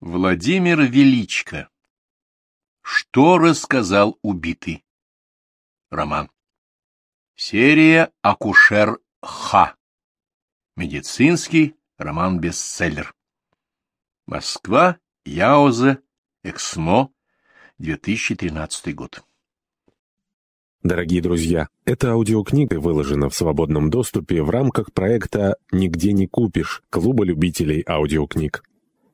Владимир Величко. Что рассказал убитый? Роман. Серия «Акушер Х». Медицинский роман-бестселлер. Москва, Яуза, Эксмо, 2013 год. Дорогие друзья, эта аудиокнига выложена в свободном доступе в рамках проекта «Нигде не купишь» Клуба любителей аудиокниг.